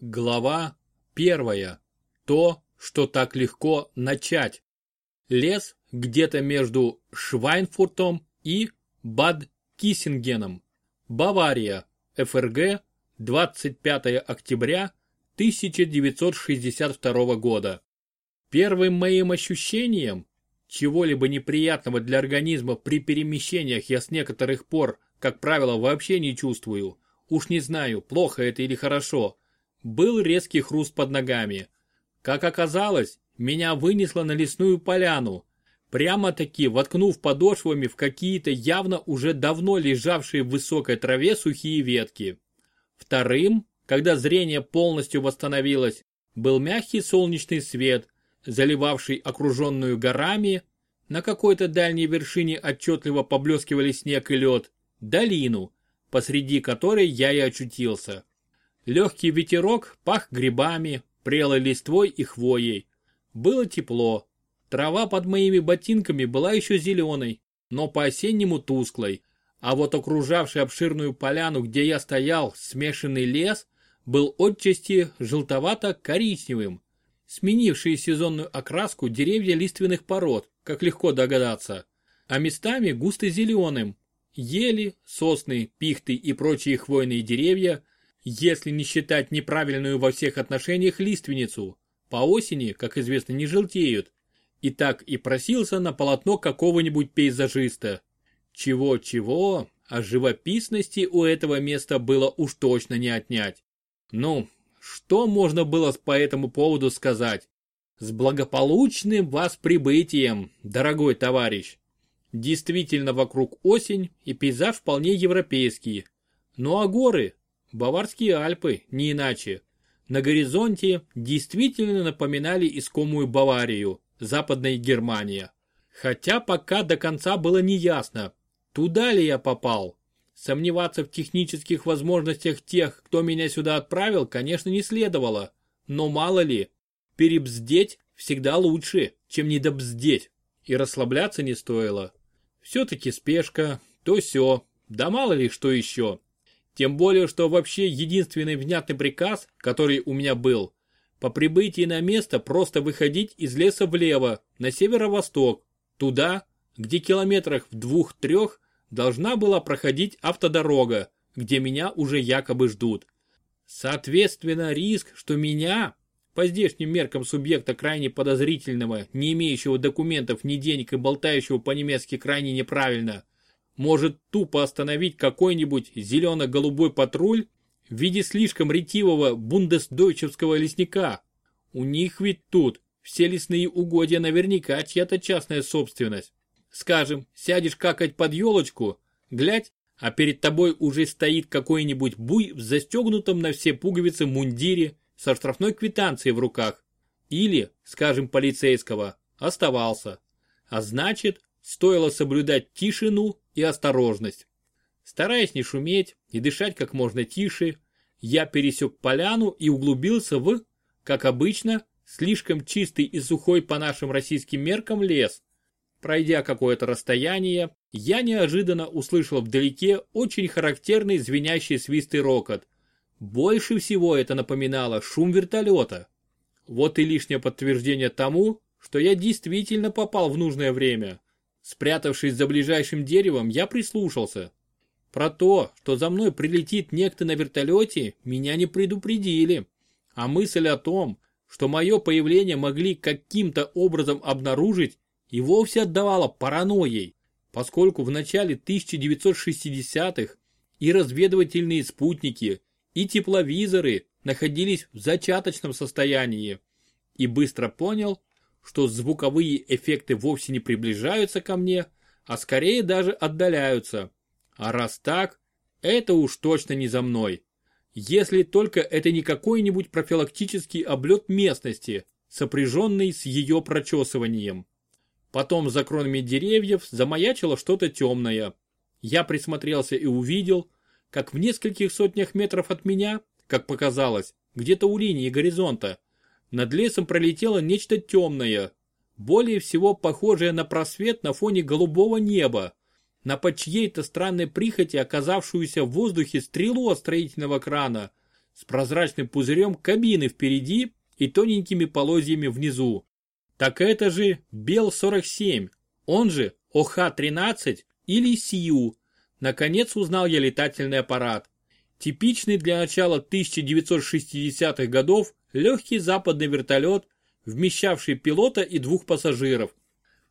Глава первая. То, что так легко начать. Лес где-то между Швайнфуртом и Бад Киссингеном. Бавария. ФРГ. 25 октября 1962 года. Первым моим ощущением чего-либо неприятного для организма при перемещениях я с некоторых пор, как правило, вообще не чувствую. Уж не знаю, плохо это или хорошо был резкий хруст под ногами. Как оказалось, меня вынесло на лесную поляну, прямо-таки воткнув подошвами в какие-то явно уже давно лежавшие в высокой траве сухие ветки. Вторым, когда зрение полностью восстановилось, был мягкий солнечный свет, заливавший окруженную горами, на какой-то дальней вершине отчетливо поблескивали снег и лед, долину, посреди которой я и очутился. Легкий ветерок пах грибами, прелой листвой и хвоей. Было тепло. Трава под моими ботинками была еще зеленой, но по-осеннему тусклой. А вот окружавший обширную поляну, где я стоял, смешанный лес, был отчасти желтовато-коричневым, сменившие сезонную окраску деревья лиственных пород, как легко догадаться, а местами густо-зеленым. Ели, сосны, пихты и прочие хвойные деревья если не считать неправильную во всех отношениях лиственницу. По осени, как известно, не желтеют. И так и просился на полотно какого-нибудь пейзажиста. Чего-чего, а живописности у этого места было уж точно не отнять. Ну, что можно было по этому поводу сказать? С благополучным вас прибытием, дорогой товарищ. Действительно вокруг осень и пейзаж вполне европейский. Ну а горы, Баварские Альпы, не иначе. На горизонте действительно напоминали искомую Баварию, Западная Германия. Хотя пока до конца было неясно, туда ли я попал. Сомневаться в технических возможностях тех, кто меня сюда отправил, конечно, не следовало. Но мало ли, перебздеть всегда лучше, чем недобздеть. И расслабляться не стоило. Все-таки спешка, то все, да мало ли что еще. Тем более, что вообще единственный внятный приказ, который у меня был, по прибытии на место просто выходить из леса влево, на северо-восток, туда, где километрах в двух-трех должна была проходить автодорога, где меня уже якобы ждут. Соответственно, риск, что меня, по здешним меркам субъекта крайне подозрительного, не имеющего документов ни денег и болтающего по-немецки крайне неправильно, может тупо остановить какой-нибудь зелено-голубой патруль в виде слишком ретивого бундесдойчевского лесника. У них ведь тут все лесные угодья наверняка чья-то частная собственность. Скажем, сядешь какать под елочку, глядь, а перед тобой уже стоит какой-нибудь буй в застегнутом на все пуговицы мундире со штрафной квитанцией в руках. Или, скажем, полицейского, оставался. А значит, стоило соблюдать тишину и осторожность. Стараясь не шуметь и дышать как можно тише, я пересек поляну и углубился в, как обычно, слишком чистый и сухой по нашим российским меркам лес. Пройдя какое-то расстояние, я неожиданно услышал вдалеке очень характерный звенящий свист и рокот. Больше всего это напоминало шум вертолета. Вот и лишнее подтверждение тому, что я действительно попал в нужное время. Спрятавшись за ближайшим деревом, я прислушался. Про то, что за мной прилетит некто на вертолете, меня не предупредили. А мысль о том, что мое появление могли каким-то образом обнаружить, и вовсе отдавала паранойей, поскольку в начале 1960-х и разведывательные спутники, и тепловизоры находились в зачаточном состоянии. И быстро понял, что звуковые эффекты вовсе не приближаются ко мне, а скорее даже отдаляются. А раз так, это уж точно не за мной. Если только это не какой-нибудь профилактический облет местности, сопряженный с ее прочесыванием. Потом за кронами деревьев замаячило что-то темное. Я присмотрелся и увидел, как в нескольких сотнях метров от меня, как показалось, где-то у линии горизонта, над лесом пролетело нечто темное, более всего похожее на просвет на фоне голубого неба, на по чьей-то странной прихоти оказавшуюся в воздухе стрелу от строительного крана, с прозрачным пузырем кабины впереди и тоненькими полозьями внизу. Так это же Бел-47, он же ОХ-13 или СИУ. Наконец узнал я летательный аппарат. Типичный для начала 1960-х годов легкий западный вертолет, вмещавший пилота и двух пассажиров.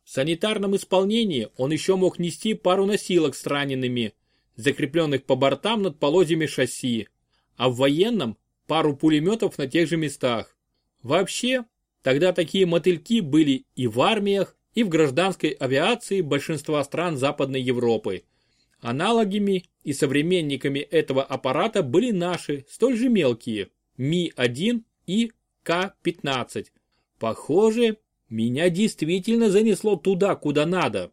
В санитарном исполнении он еще мог нести пару носилок с ранеными, закрепленных по бортам над полозьями шасси, а в военном пару пулеметов на тех же местах. Вообще, тогда такие мотыльки были и в армиях, и в гражданской авиации большинства стран Западной Европы. Аналогами и современниками этого аппарата были наши, столь же мелкие, Ми-1 и К-15. Похоже, меня действительно занесло туда, куда надо.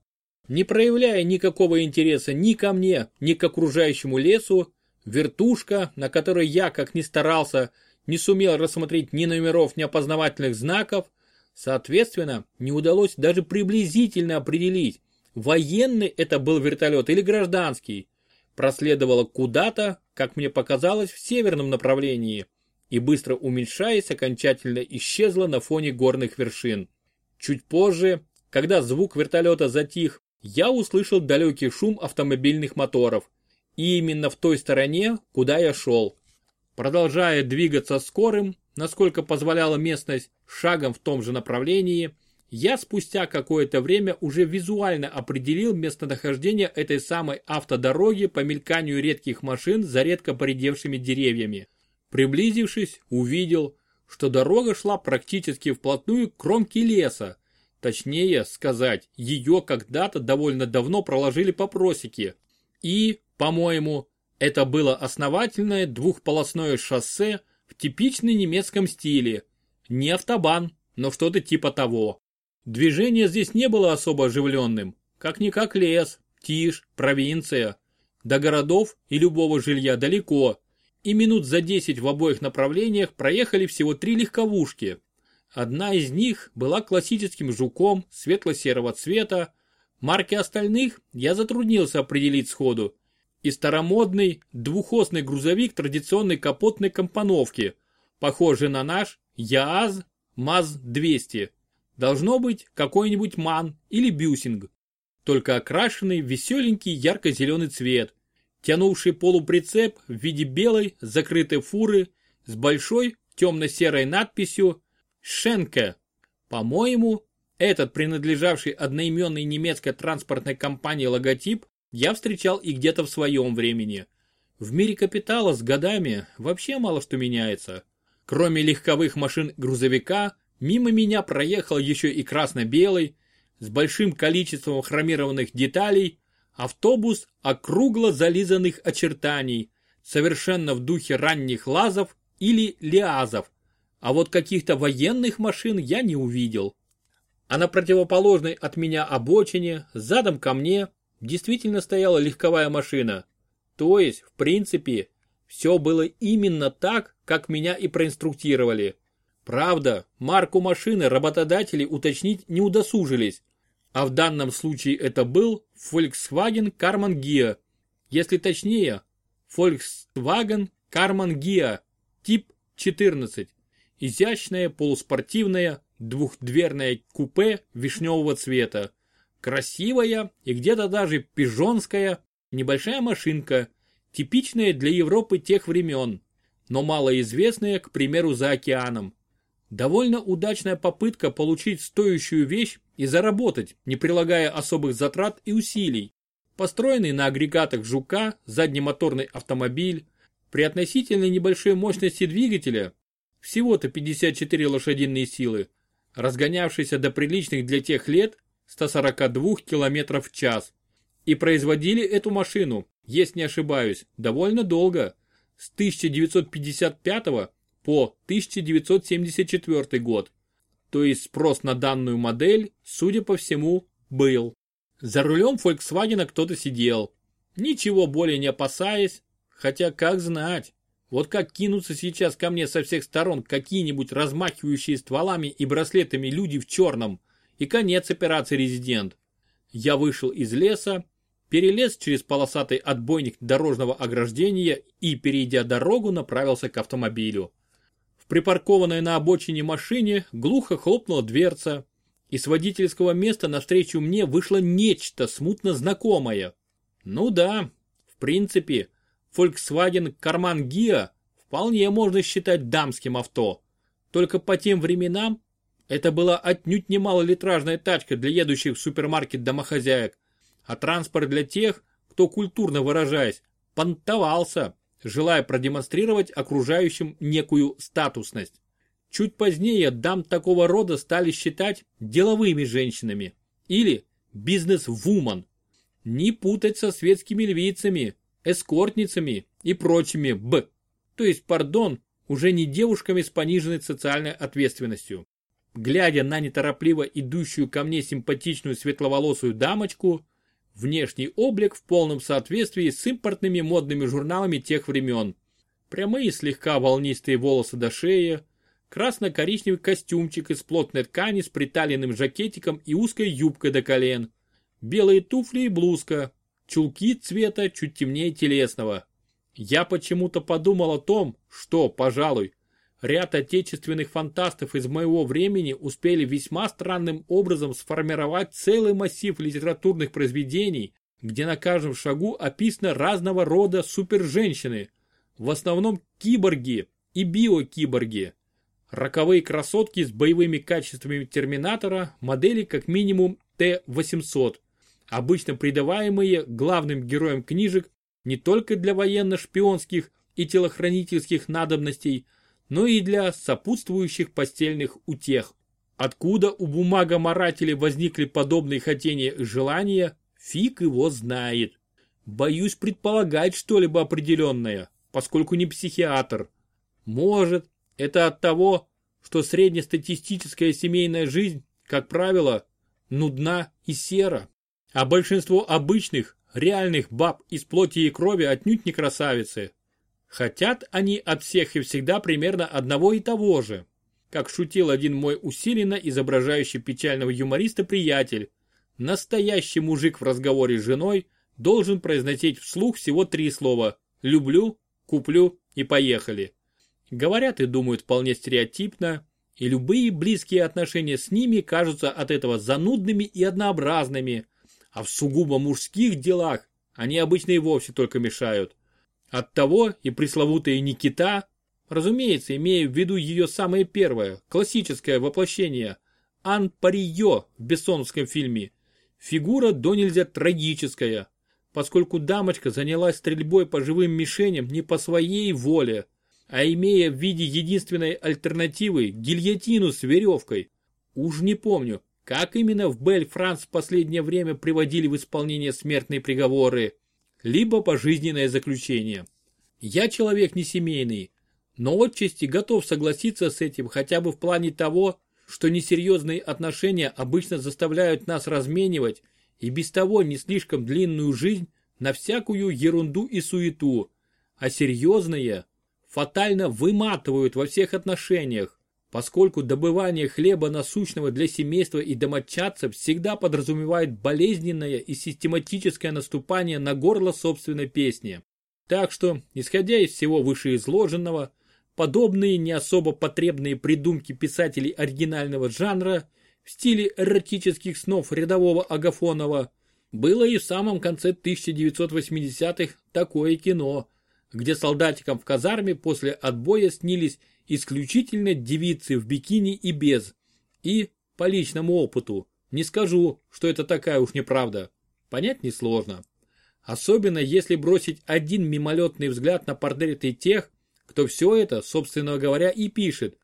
Не проявляя никакого интереса ни ко мне, ни к окружающему лесу, вертушка, на которой я, как ни старался, не сумел рассмотреть ни номеров, ни опознавательных знаков, соответственно, не удалось даже приблизительно определить, военный это был вертолет или гражданский, проследовала куда-то, как мне показалось, в северном направлении и быстро уменьшаясь, окончательно исчезла на фоне горных вершин. Чуть позже, когда звук вертолета затих, я услышал далекий шум автомобильных моторов. И именно в той стороне, куда я шел. Продолжая двигаться скорым, насколько позволяла местность, шагом в том же направлении, я спустя какое-то время уже визуально определил местонахождение этой самой автодороги по мельканию редких машин за редко поредевшими деревьями. Приблизившись, увидел, что дорога шла практически вплотную к кромке леса. Точнее сказать, ее когда-то довольно давно проложили по просеке. И, по-моему, это было основательное двухполосное шоссе в типичном немецком стиле. Не автобан, но что-то типа того. Движение здесь не было особо оживленным. Как-никак лес, тишь, провинция. До городов и любого жилья далеко, и минут за 10 в обоих направлениях проехали всего три легковушки. Одна из них была классическим жуком светло-серого цвета, марки остальных я затруднился определить сходу. И старомодный двухосный грузовик традиционной капотной компоновки, похожий на наш ЯАЗ МАЗ-200. Должно быть какой-нибудь МАН или Бюсинг, только окрашенный веселенький ярко-зеленый цвет, тянувший полуприцеп в виде белой закрытой фуры с большой темно-серой надписью «Шенке». По-моему, этот принадлежавший одноименной немецкой транспортной компании логотип я встречал и где-то в своем времени. В мире капитала с годами вообще мало что меняется. Кроме легковых машин грузовика, мимо меня проехал еще и красно-белый, с большим количеством хромированных деталей, Автобус округло зализанных очертаний, совершенно в духе ранних лазов или лиазов, а вот каких-то военных машин я не увидел. А на противоположной от меня обочине, задом ко мне, действительно стояла легковая машина. То есть, в принципе, все было именно так, как меня и проинструктировали. Правда, марку машины работодатели уточнить не удосужились, а в данном случае это был Volkswagen Karmann Gia. Если точнее, Volkswagen Karmann Gia, тип 14. Изящное полуспортивное двухдверное купе вишневого цвета. Красивая и где-то даже пижонская небольшая машинка, типичная для Европы тех времен, но малоизвестная, к примеру, за океаном. Довольно удачная попытка получить стоящую вещь и заработать, не прилагая особых затрат и усилий. Построенный на агрегатах «Жука» заднемоторный автомобиль при относительно небольшой мощности двигателя, всего-то 54 лошадиные силы, разгонявшийся до приличных для тех лет 142 км в час. И производили эту машину, если не ошибаюсь, довольно долго, с 1955 по 1974 год то есть спрос на данную модель, судя по всему, был. За рулем Volkswagen кто-то сидел, ничего более не опасаясь, хотя как знать. Вот как кинутся сейчас ко мне со всех сторон какие-нибудь размахивающие стволами и браслетами люди в черном, и конец операции «Резидент». Я вышел из леса, перелез через полосатый отбойник дорожного ограждения и, перейдя дорогу, направился к автомобилю. Припаркованной на обочине машине глухо хлопнула дверца, и с водительского места навстречу мне вышло нечто смутно знакомое. Ну да, в принципе, Volkswagen Карман Гиа вполне можно считать дамским авто. Только по тем временам это была отнюдь не малолитражная тачка для едущих в супермаркет домохозяек, а транспорт для тех, кто, культурно выражаясь, понтовался, желая продемонстрировать окружающим некую статусность. Чуть позднее дам такого рода стали считать деловыми женщинами или бизнес-вумен. Не путать со светскими львицами, эскортницами и прочими «б», то есть, пардон, уже не девушками с пониженной социальной ответственностью. Глядя на неторопливо идущую ко мне симпатичную светловолосую дамочку, внешний облик в полном соответствии с импортными модными журналами тех времен. Прямые слегка волнистые волосы до шеи, красно-коричневый костюмчик из плотной ткани с приталенным жакетиком и узкой юбкой до колен, белые туфли и блузка, чулки цвета чуть темнее телесного. Я почему-то подумал о том, что, пожалуй, ряд отечественных фантастов из моего времени успели весьма странным образом сформировать целый массив литературных произведений, где на каждом шагу описаны разного рода суперженщины, в основном киборги и биокиборги. Роковые красотки с боевыми качествами Терминатора модели как минимум Т-800, обычно придаваемые главным героям книжек не только для военно-шпионских и телохранительских надобностей, но и для сопутствующих постельных утех. Откуда у бумагоморателей возникли подобные хотения и желания, фиг его знает. Боюсь предполагать что-либо определенное, поскольку не психиатр. Может, это от того, что среднестатистическая семейная жизнь, как правило, нудна и сера, а большинство обычных, реальных баб из плоти и крови отнюдь не красавицы. Хотят они от всех и всегда примерно одного и того же. Как шутил один мой усиленно изображающий печального юмориста приятель, настоящий мужик в разговоре с женой должен произносить вслух всего три слова «люблю», «куплю» и «поехали». Говорят и думают вполне стереотипно, и любые близкие отношения с ними кажутся от этого занудными и однообразными, а в сугубо мужских делах они обычно и вовсе только мешают. Оттого и пресловутая Никита, разумеется, имея в виду ее самое первое, классическое воплощение, Ан Парио в бессоновском фильме, фигура до нельзя трагическая, поскольку дамочка занялась стрельбой по живым мишеням не по своей воле, а имея в виде единственной альтернативы гильотину с веревкой. Уж не помню, как именно в Бель-Франс в последнее время приводили в исполнение смертные приговоры либо пожизненное заключение. Я человек не семейный, но отчасти готов согласиться с этим хотя бы в плане того, что несерьезные отношения обычно заставляют нас разменивать и без того не слишком длинную жизнь на всякую ерунду и суету, а серьезные фатально выматывают во всех отношениях, поскольку добывание хлеба насущного для семейства и домочадцев всегда подразумевает болезненное и систематическое наступание на горло собственной песни. Так что, исходя из всего вышеизложенного, подобные не особо потребные придумки писателей оригинального жанра в стиле эротических снов рядового Агафонова было и в самом конце 1980-х такое кино, где солдатикам в казарме после отбоя снились исключительно девицы в бикини и без. И, по личному опыту, не скажу, что это такая уж неправда. Понять несложно. Особенно если бросить один мимолетный взгляд на портреты тех, кто все это, собственно говоря, и пишет.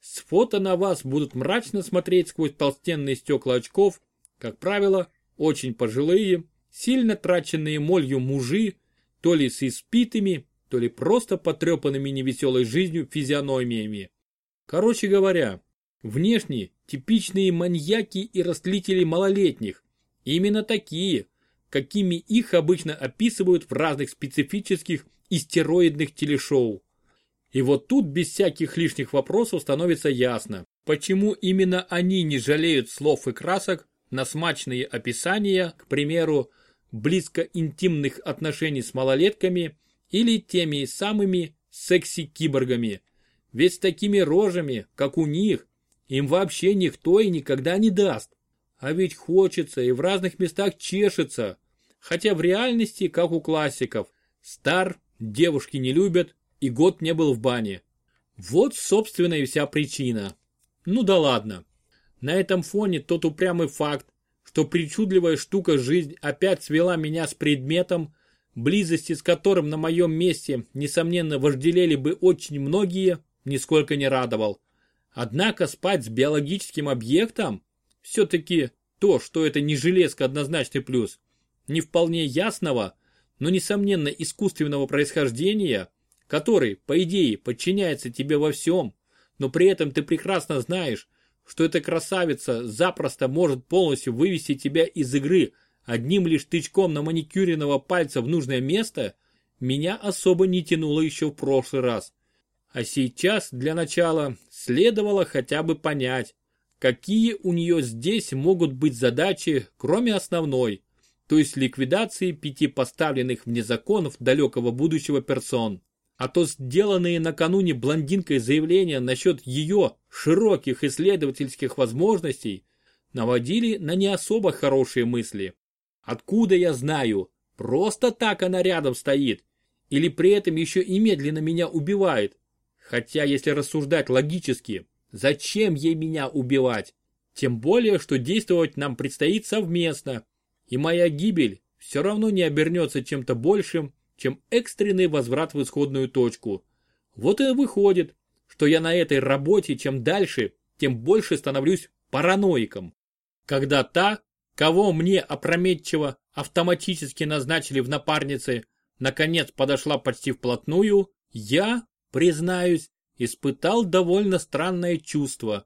С фото на вас будут мрачно смотреть сквозь толстенные стекла очков, как правило, очень пожилые, сильно траченные молью мужи, то ли с испитыми, то ли просто потрепанными невеселой жизнью физиономиями. Короче говоря, внешне типичные маньяки и растлители малолетних. Именно такие, какими их обычно описывают в разных специфических и стероидных телешоу. И вот тут без всяких лишних вопросов становится ясно, почему именно они не жалеют слов и красок на смачные описания, к примеру, близко интимных отношений с малолетками или теми самыми секси-киборгами. Ведь с такими рожами, как у них, им вообще никто и никогда не даст. А ведь хочется и в разных местах чешется. Хотя в реальности, как у классиков, стар, девушки не любят и год не был в бане. Вот, собственно, и вся причина. Ну да ладно. На этом фоне тот упрямый факт, что причудливая штука жизнь опять свела меня с предметом, близости с которым на моем месте, несомненно, вожделели бы очень многие, нисколько не радовал. Однако спать с биологическим объектом, все-таки то, что это не железка однозначный плюс, не вполне ясного, но несомненно искусственного происхождения, который, по идее, подчиняется тебе во всем, но при этом ты прекрасно знаешь, что эта красавица запросто может полностью вывести тебя из игры одним лишь тычком на маникюренного пальца в нужное место, меня особо не тянуло еще в прошлый раз. А сейчас, для начала, следовало хотя бы понять, какие у нее здесь могут быть задачи, кроме основной, то есть ликвидации пяти поставленных вне законов далекого будущего персон а то сделанные накануне блондинкой заявления насчет ее широких исследовательских возможностей наводили на не особо хорошие мысли. Откуда я знаю? Просто так она рядом стоит. Или при этом еще и медленно меня убивает. Хотя, если рассуждать логически, зачем ей меня убивать? Тем более, что действовать нам предстоит совместно. И моя гибель все равно не обернется чем-то большим, чем экстренный возврат в исходную точку. Вот и выходит, что я на этой работе чем дальше, тем больше становлюсь параноиком. Когда та, кого мне опрометчиво автоматически назначили в напарнице, наконец подошла почти вплотную, я, признаюсь, испытал довольно странное чувство.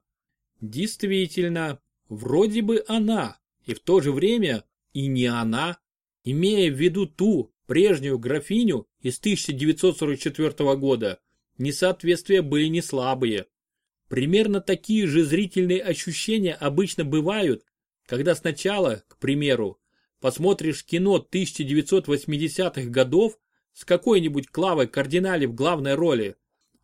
Действительно, вроде бы она, и в то же время и не она, имея в виду ту, прежнюю графиню из 1944 года, несоответствия были не слабые. Примерно такие же зрительные ощущения обычно бывают, когда сначала, к примеру, посмотришь кино 1980-х годов с какой-нибудь Клавой Кардинали в главной роли,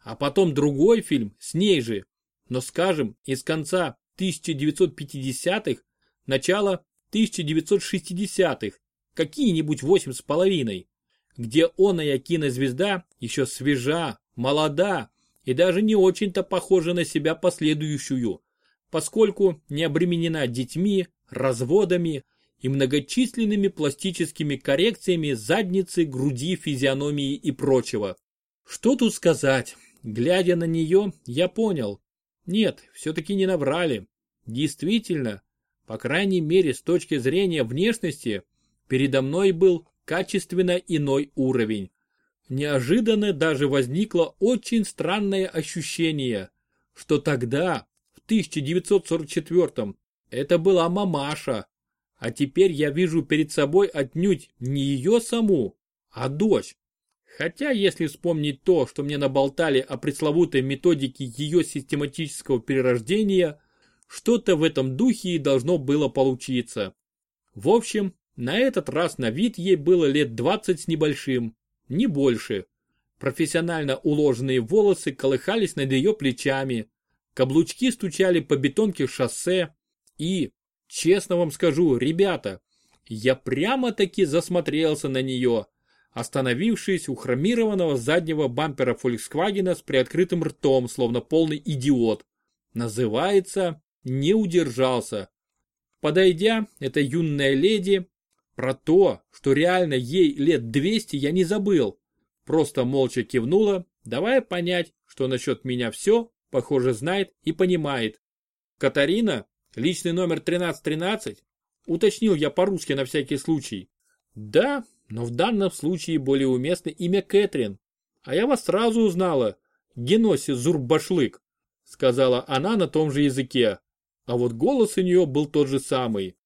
а потом другой фильм с ней же, но скажем, из конца 1950-х, начала 1960-х, какие-нибудь восемь с половиной, где оная кинозвезда еще свежа, молода и даже не очень-то похожа на себя последующую, поскольку не обременена детьми, разводами и многочисленными пластическими коррекциями задницы, груди, физиономии и прочего. Что тут сказать? Глядя на нее, я понял. Нет, все-таки не наврали. Действительно, по крайней мере с точки зрения внешности, передо мной был качественно иной уровень. Неожиданно даже возникло очень странное ощущение, что тогда, в 1944 это была мамаша, а теперь я вижу перед собой отнюдь не ее саму, а дочь. Хотя, если вспомнить то, что мне наболтали о пресловутой методике ее систематического перерождения, что-то в этом духе и должно было получиться. В общем, на этот раз на вид ей было лет 20 с небольшим, не больше. Профессионально уложенные волосы колыхались над ее плечами, каблучки стучали по бетонке шоссе и, честно вам скажу, ребята, я прямо-таки засмотрелся на нее, остановившись у хромированного заднего бампера Volkswagen с приоткрытым ртом, словно полный идиот. Называется «Не удержался». Подойдя, эта юная леди про то, что реально ей лет 200 я не забыл. Просто молча кивнула, давая понять, что насчет меня все, похоже, знает и понимает. Катарина, личный номер 1313, уточнил я по-русски на всякий случай. Да, но в данном случае более уместно имя Кэтрин. А я вас сразу узнала. Геноси Зурбашлык, сказала она на том же языке. А вот голос у нее был тот же самый.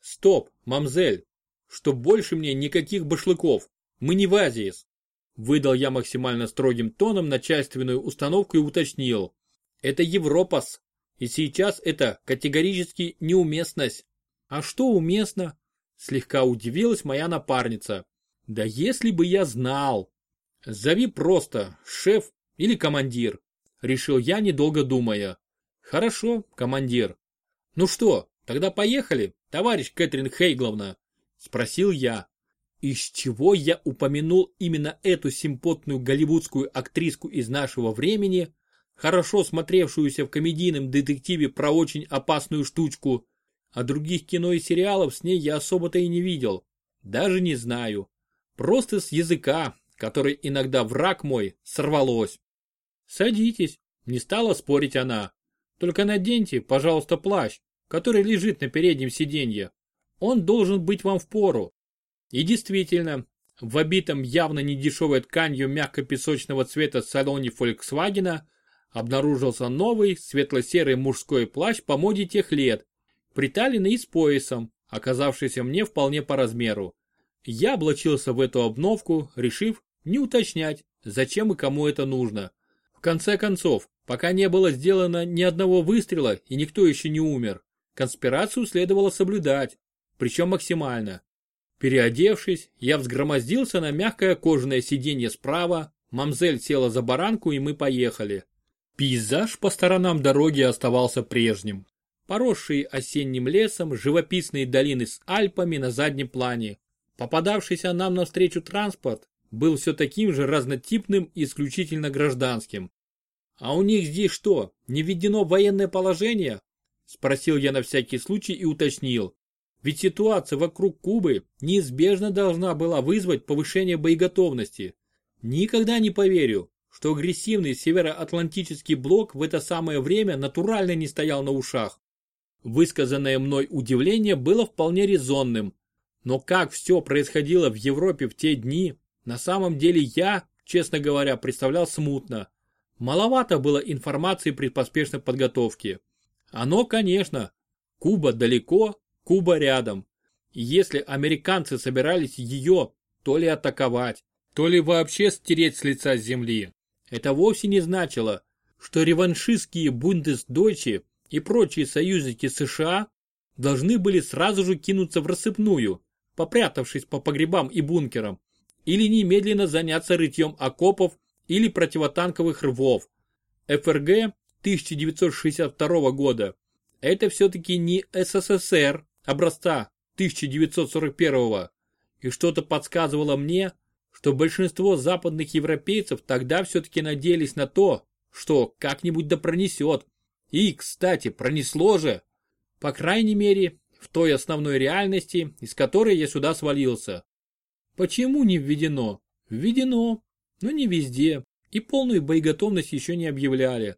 Стоп, мамзель, что больше мне никаких башлыков. Мы не в Азиес. Выдал я максимально строгим тоном начальственную установку и уточнил. Это Европас. И сейчас это категорически неуместность. А что уместно? Слегка удивилась моя напарница. Да если бы я знал. Зови просто шеф или командир. Решил я, недолго думая. Хорошо, командир. Ну что, тогда поехали, товарищ Кэтрин Хейгловна? Спросил я. Из чего я упомянул именно эту симпотную голливудскую актриску из нашего времени, хорошо смотревшуюся в комедийном детективе про очень опасную штучку, а других кино и сериалов с ней я особо-то и не видел. Даже не знаю. Просто с языка, который иногда враг мой, сорвалось. Садитесь, не стала спорить она. Только наденьте, пожалуйста, плащ, который лежит на переднем сиденье. Он должен быть вам в пору. И действительно, в обитом явно недешевой тканью мягко-песочного цвета салоне Фольксвагена обнаружился новый светло-серый мужской плащ по моде тех лет, приталенный с поясом, оказавшийся мне вполне по размеру. Я облачился в эту обновку, решив не уточнять, зачем и кому это нужно. В конце концов, пока не было сделано ни одного выстрела и никто еще не умер, конспирацию следовало соблюдать, причем максимально. Переодевшись, я взгромоздился на мягкое кожаное сиденье справа, мамзель села за баранку и мы поехали. Пейзаж по сторонам дороги оставался прежним. Поросшие осенним лесом живописные долины с Альпами на заднем плане. Попадавшийся нам навстречу транспорт был все таким же разнотипным и исключительно гражданским. «А у них здесь что, не введено военное положение?» Спросил я на всякий случай и уточнил. Ведь ситуация вокруг Кубы неизбежно должна была вызвать повышение боеготовности. Никогда не поверю, что агрессивный североатлантический блок в это самое время натурально не стоял на ушах. Высказанное мной удивление было вполне резонным. Но как все происходило в Европе в те дни, на самом деле я, честно говоря, представлял смутно. Маловато было информации при поспешной подготовке. Оно, конечно, Куба далеко, Куба рядом. И если американцы собирались ее то ли атаковать, то ли вообще стереть с лица земли, это вовсе не значило, что реваншистские бундесдойчи и прочие союзники США должны были сразу же кинуться в рассыпную, попрятавшись по погребам и бункерам, или немедленно заняться рытьем окопов или противотанковых рвов. ФРГ 1962 года – это все-таки не СССР, образца 1941 и что-то подсказывало мне, что большинство западных европейцев тогда все-таки надеялись на то, что как-нибудь да пронесет. И, кстати, пронесло же. По крайней мере, в той основной реальности, из которой я сюда свалился. Почему не введено? Введено, но не везде, и полную боеготовность еще не объявляли.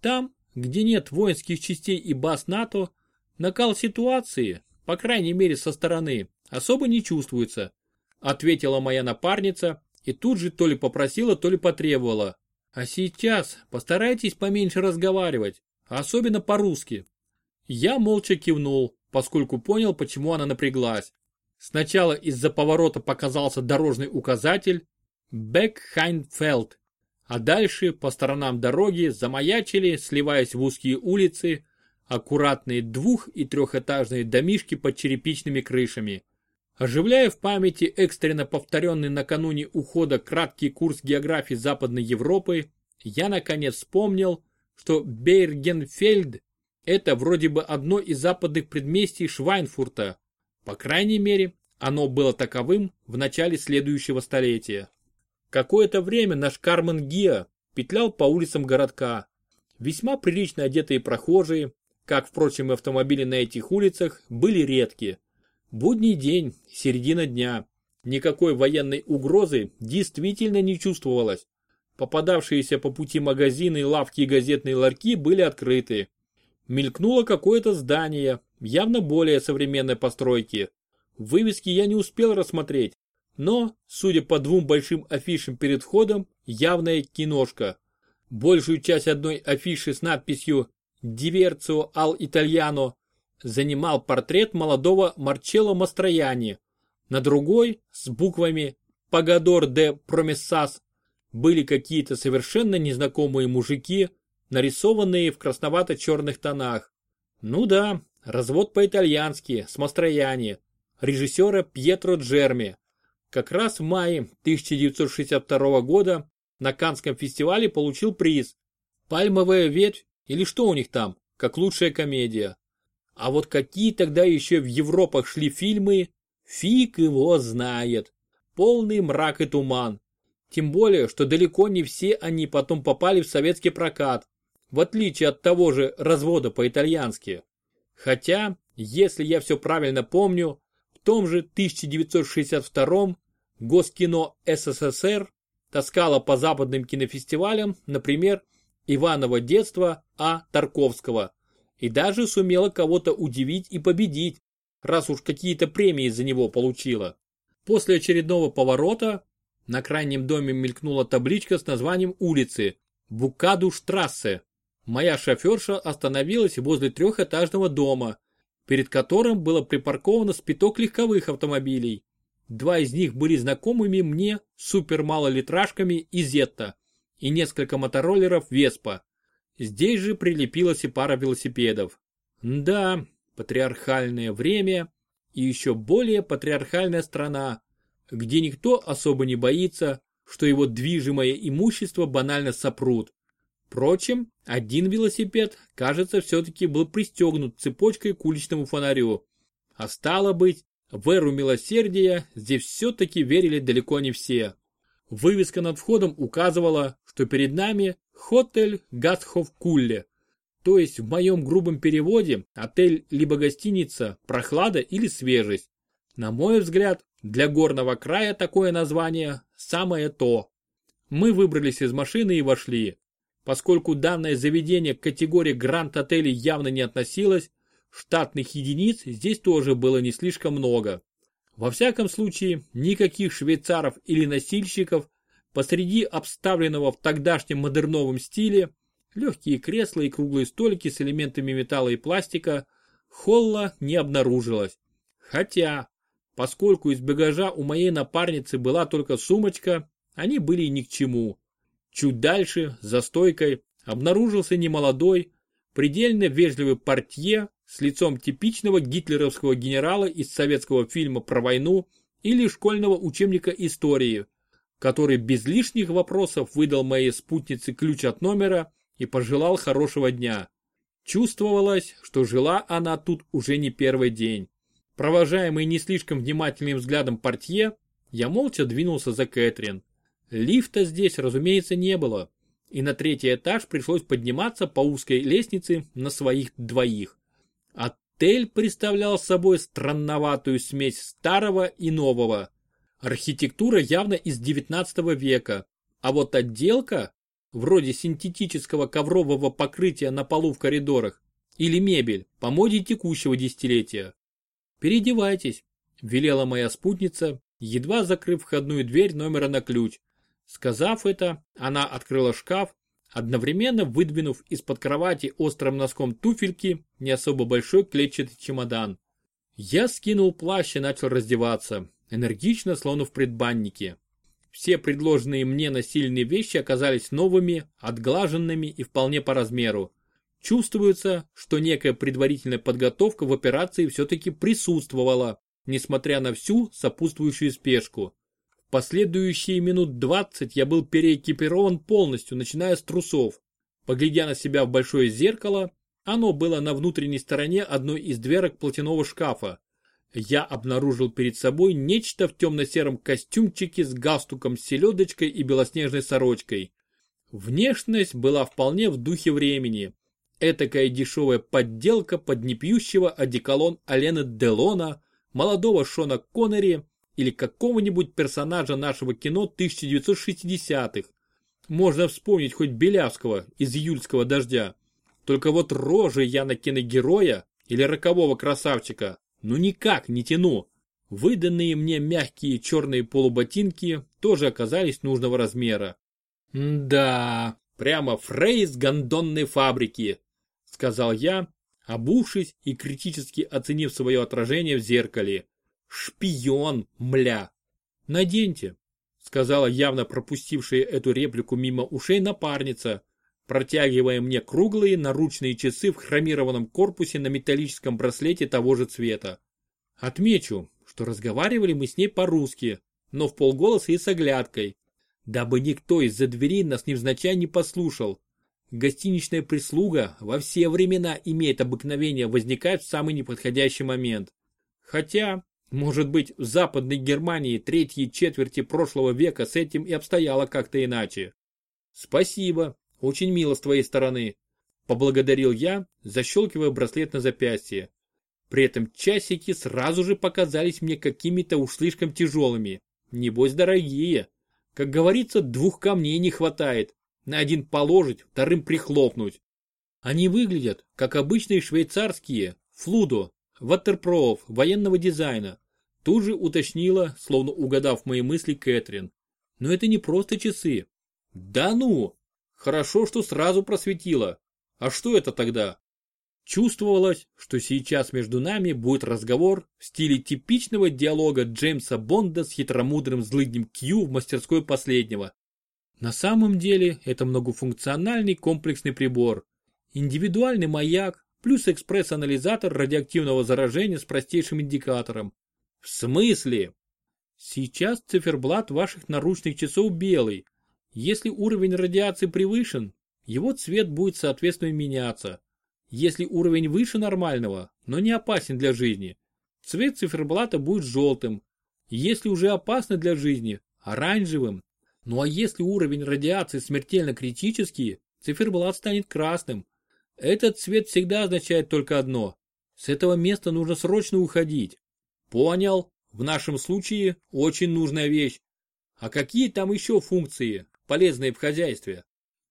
Там, где нет воинских частей и баз НАТО, Накал ситуации, по крайней мере со стороны, особо не чувствуется, ответила моя напарница и тут же то ли попросила, то ли потребовала. А сейчас постарайтесь поменьше разговаривать, особенно по-русски. Я молча кивнул, поскольку понял, почему она напряглась. Сначала из-за поворота показался дорожный указатель Бекхайнфелд, а дальше по сторонам дороги замаячили, сливаясь в узкие улицы, аккуратные двух- и трехэтажные домишки под черепичными крышами. Оживляя в памяти экстренно повторенный накануне ухода краткий курс географии Западной Европы, я наконец вспомнил, что Бейргенфельд – это вроде бы одно из западных предместий Швайнфурта. По крайней мере, оно было таковым в начале следующего столетия. Какое-то время наш Кармен Гиа петлял по улицам городка. Весьма прилично одетые прохожие, как, впрочем, и автомобили на этих улицах, были редки. Будний день, середина дня. Никакой военной угрозы действительно не чувствовалось. Попадавшиеся по пути магазины, лавки и газетные ларьки были открыты. Мелькнуло какое-то здание, явно более современной постройки. Вывески я не успел рассмотреть, но, судя по двум большим афишам перед входом, явная киношка. Большую часть одной афиши с надписью Диверцио ал Итальяно занимал портрет молодого Марчелло Мастрояни. На другой, с буквами Пагадор де Промессас, были какие-то совершенно незнакомые мужики, нарисованные в красновато-черных тонах. Ну да, развод по-итальянски, с Мастрояни. режиссера Пьетро Джерми. Как раз в мае 1962 года на Канском фестивале получил приз «Пальмовая ветвь» или что у них там, как лучшая комедия. А вот какие тогда еще в Европах шли фильмы, фиг его знает. Полный мрак и туман. Тем более, что далеко не все они потом попали в советский прокат, в отличие от того же развода по-итальянски. Хотя, если я все правильно помню, в том же 1962 Госкино СССР таскало по западным кинофестивалям, например, Иваново детство А. Тарковского, и даже сумела кого-то удивить и победить, раз уж какие-то премии за него получила. После очередного поворота на крайнем доме мелькнула табличка с названием улицы Букаду-штрассе. Моя шоферша остановилась возле трехэтажного дома, перед которым было припарковано спиток легковых автомобилей. Два из них были знакомыми мне супермалолитражками Изетта и несколько мотороллеров Веспа. Здесь же прилепилась и пара велосипедов. Да, патриархальное время и еще более патриархальная страна, где никто особо не боится, что его движимое имущество банально сопрут. Впрочем, один велосипед, кажется, все-таки был пристегнут цепочкой к уличному фонарю. А стало быть, в эру милосердия здесь все-таки верили далеко не все. Вывеска над входом указывала, что перед нами Хотель Гастхоф Кулле. То есть в моем грубом переводе отель либо гостиница, прохлада или свежесть. На мой взгляд, для горного края такое название самое то. Мы выбрались из машины и вошли. Поскольку данное заведение к категории гранд-отелей явно не относилось, штатных единиц здесь тоже было не слишком много. Во всяком случае, никаких швейцаров или носильщиков посреди обставленного в тогдашнем модерновом стиле легкие кресла и круглые столики с элементами металла и пластика холла не обнаружилось. Хотя, поскольку из багажа у моей напарницы была только сумочка, они были ни к чему. Чуть дальше, за стойкой, обнаружился немолодой, предельно вежливый портье с лицом типичного гитлеровского генерала из советского фильма про войну или школьного учебника истории, который без лишних вопросов выдал моей спутнице ключ от номера и пожелал хорошего дня. Чувствовалось, что жила она тут уже не первый день. Провожаемый не слишком внимательным взглядом портье, я молча двинулся за Кэтрин. Лифта здесь, разумеется, не было, и на третий этаж пришлось подниматься по узкой лестнице на своих двоих. Отель представлял собой странноватую смесь старого и нового. Архитектура явно из 19 века, а вот отделка, вроде синтетического коврового покрытия на полу в коридорах, или мебель по моде текущего десятилетия. «Переодевайтесь», – велела моя спутница, едва закрыв входную дверь номера на ключ, Сказав это, она открыла шкаф, одновременно выдвинув из-под кровати острым носком туфельки не особо большой клетчатый чемодан. Я скинул плащ и начал раздеваться, энергично словно в предбаннике. Все предложенные мне насильные вещи оказались новыми, отглаженными и вполне по размеру. Чувствуется, что некая предварительная подготовка в операции все-таки присутствовала, несмотря на всю сопутствующую спешку. Последующие минут двадцать я был переэкипирован полностью, начиная с трусов. Поглядя на себя в большое зеркало, оно было на внутренней стороне одной из дверок платяного шкафа. Я обнаружил перед собой нечто в темно-сером костюмчике с галстуком с селедочкой и белоснежной сорочкой. Внешность была вполне в духе времени. Этакая дешевая подделка под непьющего одеколон Алена Делона, молодого Шона Коннери или какого-нибудь персонажа нашего кино 1960-х. Можно вспомнить хоть Белявского из «Июльского дождя». Только вот рожи я на киногероя или рокового красавчика ну никак не тяну. Выданные мне мягкие черные полуботинки тоже оказались нужного размера. «Да, прямо фрейс гондонной фабрики», — сказал я, обувшись и критически оценив свое отражение в зеркале. Шпион, мля. Наденьте, сказала явно пропустившая эту реплику мимо ушей напарница, протягивая мне круглые наручные часы в хромированном корпусе на металлическом браслете того же цвета. Отмечу, что разговаривали мы с ней по-русски, но в полголоса и с оглядкой, дабы никто из-за двери нас невзначай не послушал. Гостиничная прислуга во все времена имеет обыкновение возникать в самый неподходящий момент. Хотя, может быть, в Западной Германии третьей четверти прошлого века с этим и обстояло как-то иначе. Спасибо, очень мило с твоей стороны. Поблагодарил я, защелкивая браслет на запястье. При этом часики сразу же показались мне какими-то уж слишком тяжелыми. Небось дорогие. Как говорится, двух камней не хватает. На один положить, вторым прихлопнуть. Они выглядят, как обычные швейцарские, флудо, ватерпроов, военного дизайна. Тут же уточнила, словно угадав мои мысли Кэтрин. Но это не просто часы. Да ну! Хорошо, что сразу просветила. А что это тогда? Чувствовалось, что сейчас между нами будет разговор в стиле типичного диалога Джеймса Бонда с хитромудрым злыднем Кью в мастерской последнего. На самом деле это многофункциональный комплексный прибор. Индивидуальный маяк плюс экспресс-анализатор радиоактивного заражения с простейшим индикатором. В смысле? Сейчас циферблат ваших наручных часов белый. Если уровень радиации превышен, его цвет будет соответственно меняться. Если уровень выше нормального, но не опасен для жизни, цвет циферблата будет желтым. Если уже опасно для жизни, оранжевым. Ну а если уровень радиации смертельно критический, циферблат станет красным. Этот цвет всегда означает только одно. С этого места нужно срочно уходить. Понял. В нашем случае очень нужная вещь. А какие там еще функции, полезные в хозяйстве?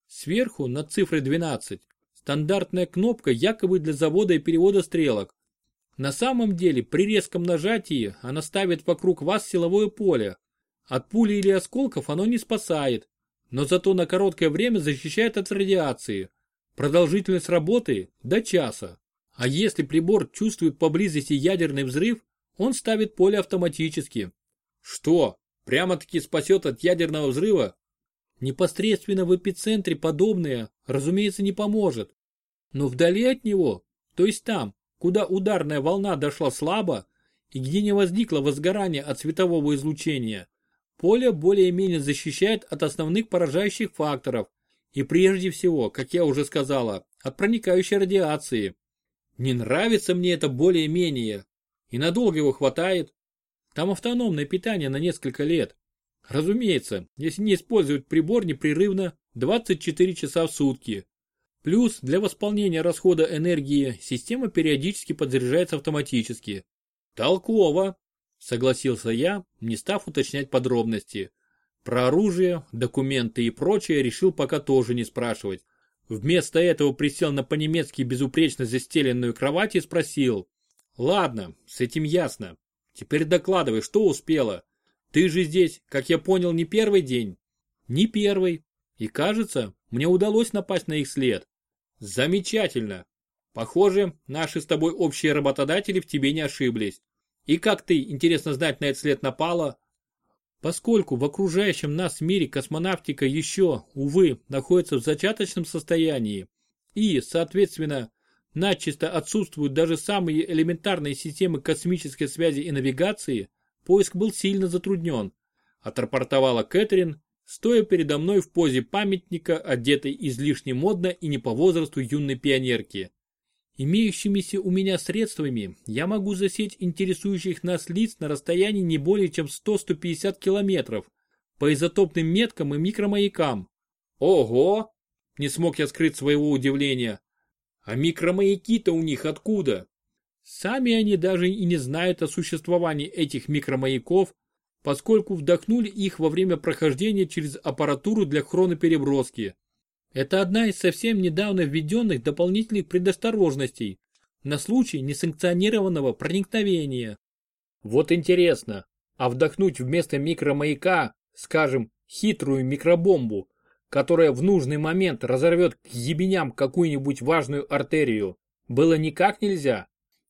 Сверху над цифрой 12 стандартная кнопка якобы для завода и перевода стрелок. На самом деле при резком нажатии она ставит вокруг вас силовое поле. От пули или осколков оно не спасает, но зато на короткое время защищает от радиации. Продолжительность работы до часа. А если прибор чувствует поблизости ядерный взрыв, он ставит поле автоматически. Что, прямо-таки спасет от ядерного взрыва? Непосредственно в эпицентре подобное, разумеется, не поможет. Но вдали от него, то есть там, куда ударная волна дошла слабо и где не возникло возгорания от светового излучения, поле более-менее защищает от основных поражающих факторов и прежде всего, как я уже сказала, от проникающей радиации. Не нравится мне это более-менее. И надолго его хватает. Там автономное питание на несколько лет. Разумеется, если не использовать прибор непрерывно 24 часа в сутки. Плюс для восполнения расхода энергии система периодически подзаряжается автоматически. Толково, согласился я, не став уточнять подробности. Про оружие, документы и прочее решил пока тоже не спрашивать. Вместо этого присел на по-немецки безупречно застеленную кровать и спросил. Ладно, с этим ясно. Теперь докладывай, что успела. Ты же здесь, как я понял, не первый день? Не первый. И кажется, мне удалось напасть на их след. Замечательно. Похоже, наши с тобой общие работодатели в тебе не ошиблись. И как ты, интересно знать, на этот след напала? Поскольку в окружающем нас мире космонавтика еще, увы, находится в зачаточном состоянии, и, соответственно, начисто отсутствуют даже самые элементарные системы космической связи и навигации, поиск был сильно затруднен, отрапортовала Кэтрин, стоя передо мной в позе памятника, одетой излишне модно и не по возрасту юной пионерки. Имеющимися у меня средствами я могу засечь интересующих нас лиц на расстоянии не более чем 100-150 километров по изотопным меткам и микромаякам. Ого! Не смог я скрыть своего удивления. А микромаяки-то у них откуда? Сами они даже и не знают о существовании этих микромаяков, поскольку вдохнули их во время прохождения через аппаратуру для хронопереброски. Это одна из совсем недавно введенных дополнительных предосторожностей на случай несанкционированного проникновения. Вот интересно, а вдохнуть вместо микромаяка, скажем, хитрую микробомбу, которая в нужный момент разорвет к ебеням какую-нибудь важную артерию, было никак нельзя?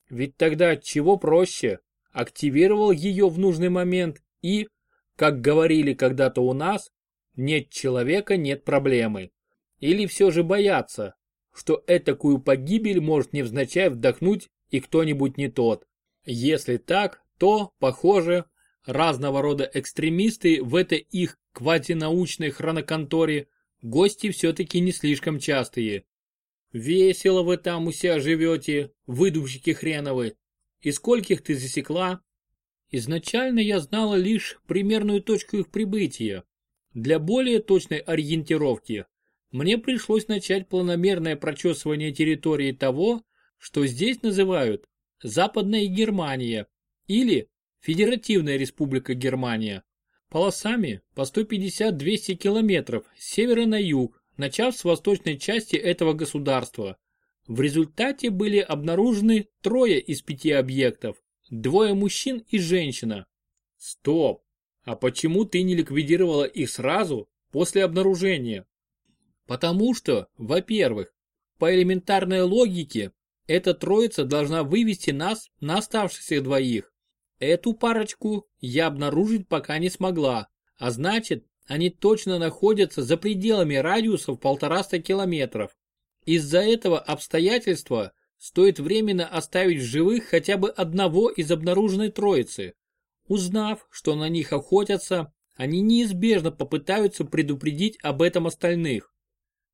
Ведь тогда чего проще? Активировал ее в нужный момент и, как говорили когда-то у нас, нет человека, нет проблемы. Или все же бояться, что этакую погибель может невзначай вдохнуть и кто-нибудь не тот. Если так, то, похоже, разного рода экстремисты в этой их квазинаучной хроноконторе гости все-таки не слишком частые. Весело вы там у себя живете, выдумщики хреновы. И скольких ты засекла? Изначально я знала лишь примерную точку их прибытия. Для более точной ориентировки мне пришлось начать планомерное прочесывание территории того, что здесь называют Западная Германия или Федеративная Республика Германия, полосами по 150-200 километров с севера на юг, начав с восточной части этого государства. В результате были обнаружены трое из пяти объектов, двое мужчин и женщина. Стоп! А почему ты не ликвидировала их сразу, после обнаружения? Потому что, во-первых, по элементарной логике, эта троица должна вывести нас на оставшихся двоих. Эту парочку я обнаружить пока не смогла, а значит, они точно находятся за пределами радиуса в полтораста километров. Из-за этого обстоятельства стоит временно оставить в живых хотя бы одного из обнаруженной троицы. Узнав, что на них охотятся, они неизбежно попытаются предупредить об этом остальных.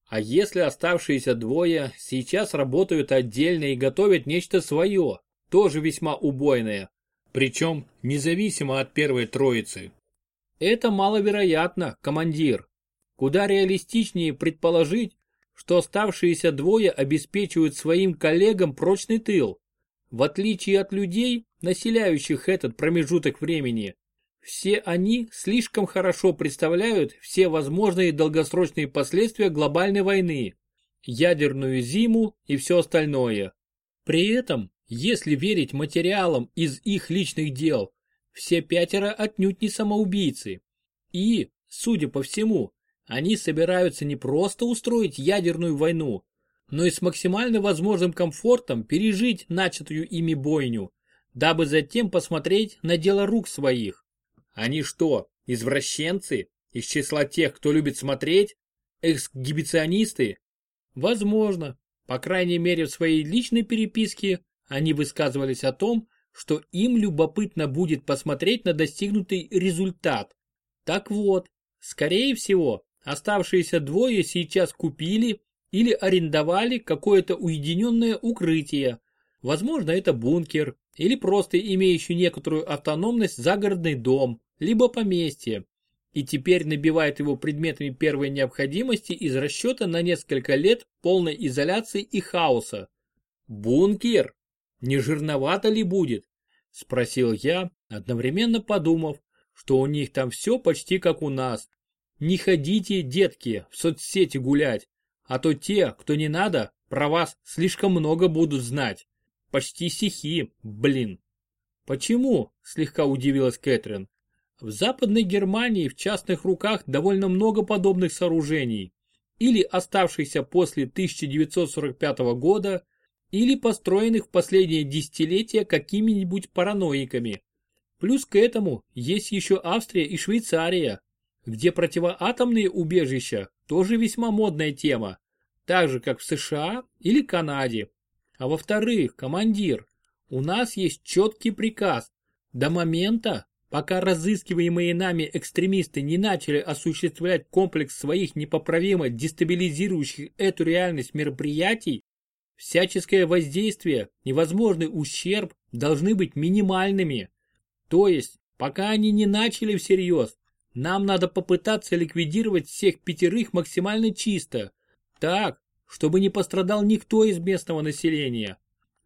А если оставшиеся двое сейчас работают отдельно и готовят нечто свое, тоже весьма убойное, причем независимо от первой троицы. Это маловероятно, командир. Куда реалистичнее предположить, что оставшиеся двое обеспечивают своим коллегам прочный тыл. В отличие от людей, населяющих этот промежуток времени, все они слишком хорошо представляют все возможные долгосрочные последствия глобальной войны, ядерную зиму и все остальное. При этом если верить материалам из их личных дел, все пятеро отнюдь не самоубийцы. И, судя по всему, они собираются не просто устроить ядерную войну, но и с максимально возможным комфортом пережить начатую ими бойню, дабы затем посмотреть на дело рук своих. Они что, извращенцы? Из числа тех, кто любит смотреть? Эксгибиционисты? Возможно. По крайней мере в своей личной переписке они высказывались о том, что им любопытно будет посмотреть на достигнутый результат. Так вот, скорее всего, оставшиеся двое сейчас купили или арендовали какое-то уединенное укрытие. Возможно, это бункер или просто имеющий некоторую автономность загородный дом, либо поместье. И теперь набивает его предметами первой необходимости из расчета на несколько лет полной изоляции и хаоса. Бункер не жирновато ли будет? Спросил я, одновременно подумав, что у них там все почти как у нас. Не ходите, детки, в соцсети гулять, а то те, кто не надо, про вас слишком много будут знать. Почти стихи, блин. Почему? Слегка удивилась Кэтрин. В Западной Германии в частных руках довольно много подобных сооружений, или оставшихся после 1945 года, или построенных в последние десятилетия какими-нибудь параноиками. Плюс к этому есть еще Австрия и Швейцария, где противоатомные убежища тоже весьма модная тема, так же как в США или Канаде. А во-вторых, командир, у нас есть четкий приказ до момента, пока разыскиваемые нами экстремисты не начали осуществлять комплекс своих непоправимо дестабилизирующих эту реальность мероприятий, Всяческое воздействие, невозможный ущерб должны быть минимальными. То есть, пока они не начали всерьез, нам надо попытаться ликвидировать всех пятерых максимально чисто. Так, чтобы не пострадал никто из местного населения.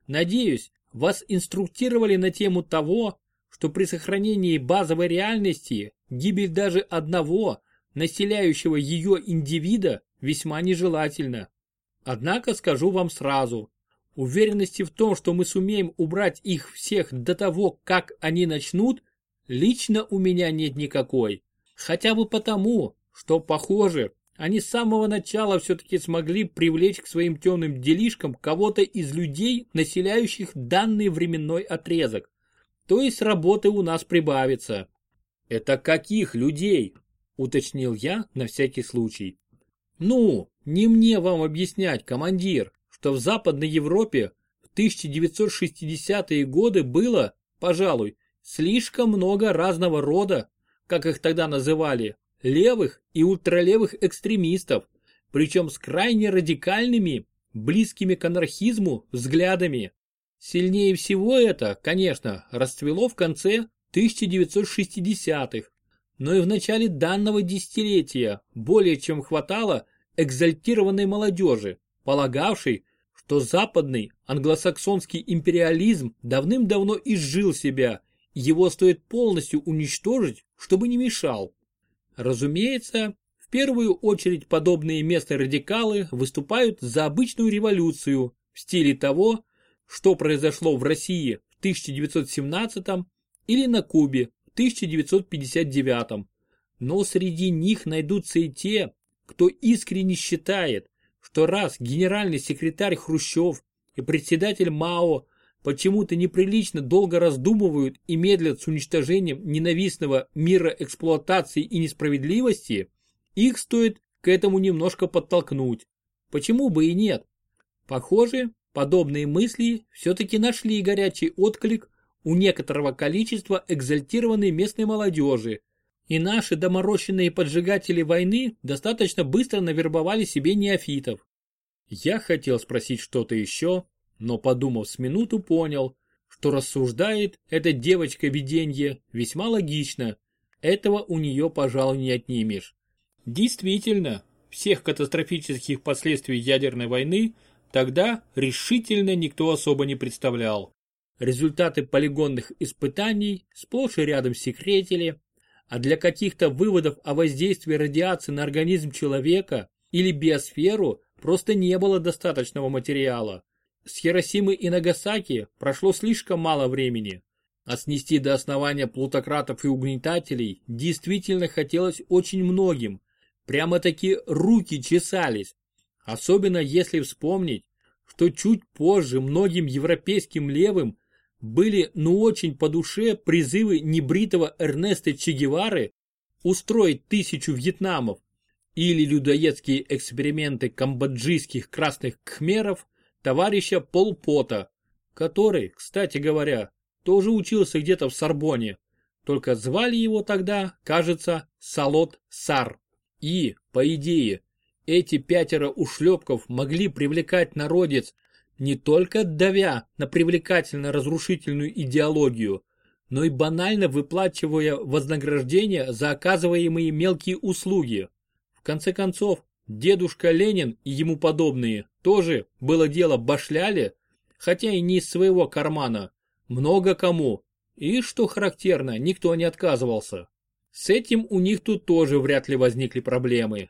Надеюсь, вас инструктировали на тему того, что при сохранении базовой реальности гибель даже одного, населяющего ее индивида, весьма нежелательна. Однако скажу вам сразу, уверенности в том, что мы сумеем убрать их всех до того, как они начнут, лично у меня нет никакой. Хотя бы потому, что, похоже, они с самого начала все-таки смогли привлечь к своим темным делишкам кого-то из людей, населяющих данный временной отрезок. То есть работы у нас прибавится. Это каких людей? Уточнил я на всякий случай. Ну, не мне вам объяснять, командир, что в Западной Европе в 1960-е годы было, пожалуй, слишком много разного рода, как их тогда называли, левых и ультралевых экстремистов, причем с крайне радикальными, близкими к анархизму взглядами. Сильнее всего это, конечно, расцвело в конце 1960-х, но и в начале данного десятилетия более чем хватало экзальтированной молодежи, полагавшей, что западный англосаксонский империализм давным-давно изжил себя, его стоит полностью уничтожить, чтобы не мешал. Разумеется, в первую очередь подобные местные радикалы выступают за обычную революцию в стиле того, что произошло в России в 1917 или на Кубе в 1959. Но среди них найдутся и те, кто искренне считает, что раз генеральный секретарь Хрущев и председатель МАО почему-то неприлично долго раздумывают и медлят с уничтожением ненавистного мира эксплуатации и несправедливости, их стоит к этому немножко подтолкнуть. Почему бы и нет? Похоже, подобные мысли все-таки нашли горячий отклик у некоторого количества экзальтированной местной молодежи, и наши доморощенные поджигатели войны достаточно быстро навербовали себе неофитов. Я хотел спросить что-то еще, но подумав с минуту понял, что рассуждает эта девочка-виденье весьма логично. Этого у нее, пожалуй, не отнимешь. Действительно, всех катастрофических последствий ядерной войны тогда решительно никто особо не представлял. Результаты полигонных испытаний сплошь и рядом секретили, а для каких-то выводов о воздействии радиации на организм человека или биосферу просто не было достаточного материала. С Хиросимы и Нагасаки прошло слишком мало времени, а снести до основания плутократов и угнетателей действительно хотелось очень многим. Прямо-таки руки чесались. Особенно если вспомнить, что чуть позже многим европейским левым были ну очень по душе призывы небритого Эрнеста Че Гевары устроить тысячу вьетнамов или людоедские эксперименты камбоджийских красных кхмеров товарища Пол Пота, который, кстати говоря, тоже учился где-то в Сорбоне, только звали его тогда, кажется, Салот Сар. И, по идее, эти пятеро ушлепков могли привлекать народец не только давя на привлекательно-разрушительную идеологию, но и банально выплачивая вознаграждение за оказываемые мелкие услуги. В конце концов, дедушка Ленин и ему подобные тоже, было дело, башляли, хотя и не из своего кармана, много кому, и, что характерно, никто не отказывался. С этим у них тут тоже вряд ли возникли проблемы.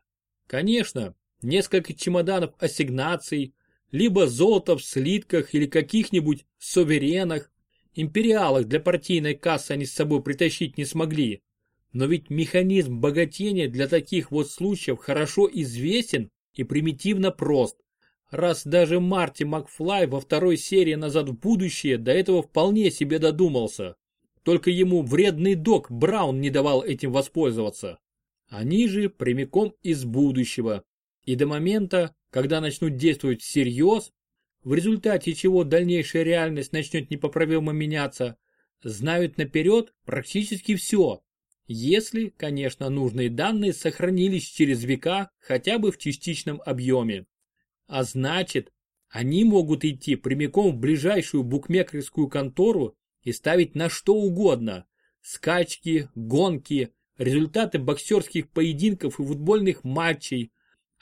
Конечно, несколько чемоданов ассигнаций, либо золото в слитках или каких-нибудь суверенах, империалах для партийной кассы они с собой притащить не смогли. Но ведь механизм богатения для таких вот случаев хорошо известен и примитивно прост. Раз даже Марти Макфлай во второй серии «Назад в будущее» до этого вполне себе додумался. Только ему вредный док Браун не давал этим воспользоваться. Они же прямиком из будущего. И до момента, когда начнут действовать всерьез, в результате чего дальнейшая реальность начнет непоправимо меняться, знают наперед практически все. Если, конечно, нужные данные сохранились через века хотя бы в частичном объеме. А значит, они могут идти прямиком в ближайшую букмекерскую контору и ставить на что угодно. Скачки, гонки, результаты боксерских поединков и футбольных матчей,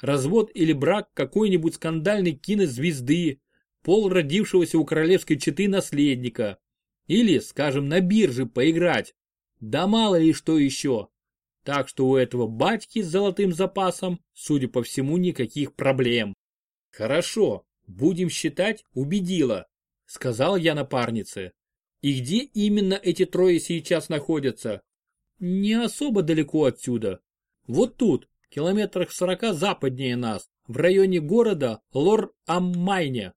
развод или брак какой-нибудь скандальной кинозвезды, пол родившегося у королевской четы наследника. Или, скажем, на бирже поиграть. Да мало ли что еще. Так что у этого батьки с золотым запасом, судя по всему, никаких проблем. Хорошо, будем считать, убедила, сказал я напарнице. И где именно эти трое сейчас находятся? Не особо далеко отсюда. Вот тут, километрах в сорока западнее нас, в районе города Лор-Аммайне,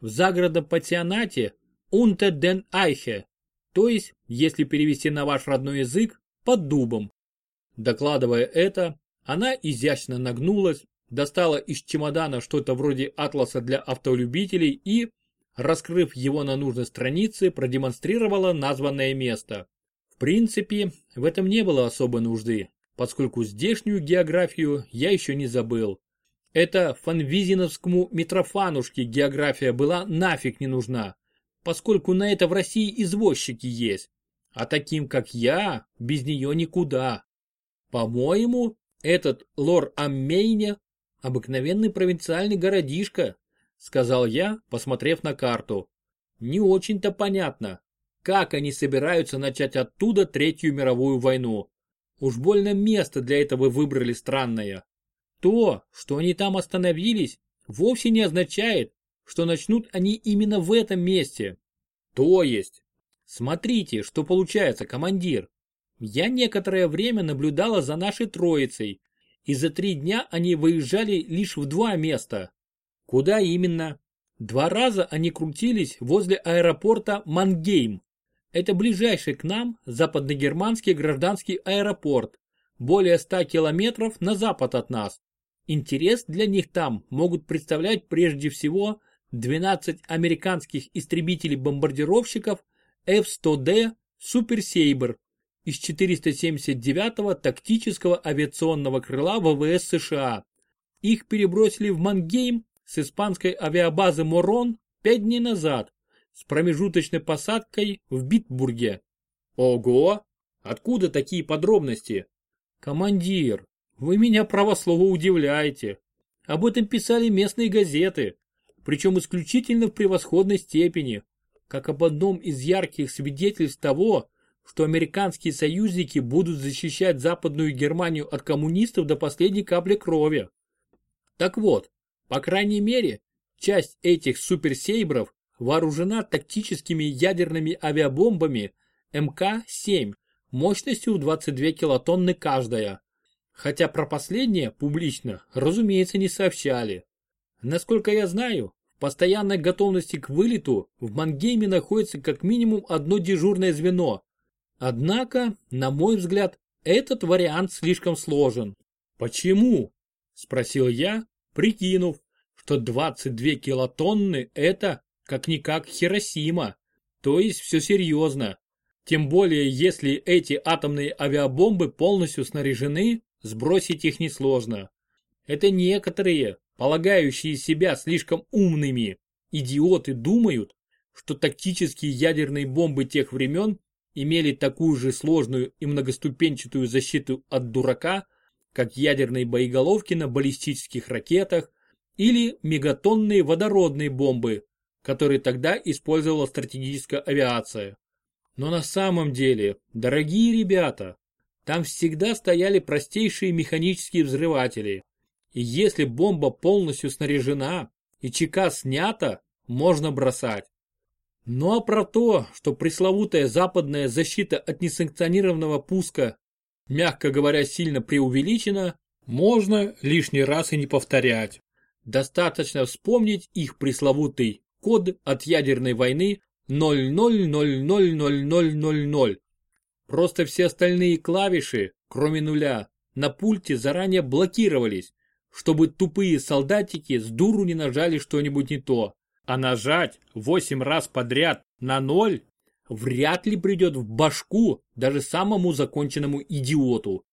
в загородном пансионате Унте-ден-Айхе, то есть, если перевести на ваш родной язык, под дубом. Докладывая это, она изящно нагнулась, достала из чемодана что-то вроде атласа для автолюбителей и, раскрыв его на нужной странице, продемонстрировала названное место. В принципе, в этом не было особой нужды, поскольку здешнюю географию я еще не забыл. Это фанвизиновскому Митрофанушке география была нафиг не нужна, поскольку на это в России извозчики есть, а таким как я, без нее никуда. По-моему, этот лор Аммейне – обыкновенный провинциальный городишко, сказал я, посмотрев на карту. Не очень-то понятно, как они собираются начать оттуда Третью мировую войну. Уж больно место для этого выбрали странное. То, что они там остановились, вовсе не означает, что начнут они именно в этом месте. То есть, смотрите, что получается, командир. Я некоторое время наблюдала за нашей троицей, и за три дня они выезжали лишь в два места. Куда именно? Два раза они крутились возле аэропорта Мангейм. Это ближайший к нам западногерманский гражданский аэропорт, более 100 километров на запад от нас. Интерес для них там могут представлять прежде всего 12 американских истребителей-бомбардировщиков F-100D Super Sabre из 479-го тактического авиационного крыла ВВС США. Их перебросили в Мангейм с испанской авиабазы Морон 5 дней назад с промежуточной посадкой в Битбурге. Ого! Откуда такие подробности? Командир, вы меня правослово удивляете. Об этом писали местные газеты, причем исключительно в превосходной степени, как об одном из ярких свидетельств того, что американские союзники будут защищать Западную Германию от коммунистов до последней капли крови. Так вот, по крайней мере, часть этих суперсейбров вооружена тактическими ядерными авиабомбами МК-7 мощностью в 22 килотонны каждая. Хотя про последнее публично, разумеется, не сообщали. Насколько я знаю, в постоянной готовности к вылету в Мангейме находится как минимум одно дежурное звено. Однако, на мой взгляд, этот вариант слишком сложен. Почему? Спросил я, прикинув, что 22 килотонны это как-никак Хиросима, то есть все серьезно. Тем более, если эти атомные авиабомбы полностью снаряжены, сбросить их несложно. Это некоторые, полагающие себя слишком умными, идиоты думают, что тактические ядерные бомбы тех времен имели такую же сложную и многоступенчатую защиту от дурака, как ядерные боеголовки на баллистических ракетах или мегатонные водородные бомбы, который тогда использовала стратегическая авиация. Но на самом деле, дорогие ребята, там всегда стояли простейшие механические взрыватели. И если бомба полностью снаряжена и ЧК снята, можно бросать. Ну а про то, что пресловутая западная защита от несанкционированного пуска, мягко говоря, сильно преувеличена, можно лишний раз и не повторять. Достаточно вспомнить их пресловутый код от ядерной войны 00000000. Просто все остальные клавиши, кроме нуля, на пульте заранее блокировались, чтобы тупые солдатики с дуру не нажали что-нибудь не то. А нажать 8 раз подряд на ноль вряд ли придет в башку даже самому законченному идиоту.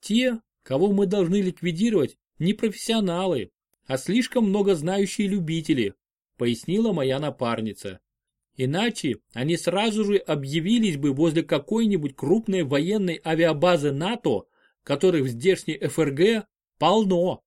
Те, кого мы должны ликвидировать, не профессионалы, а слишком много знающие любители, пояснила моя напарница. Иначе они сразу же объявились бы возле какой-нибудь крупной военной авиабазы НАТО, которых в здешней ФРГ полно.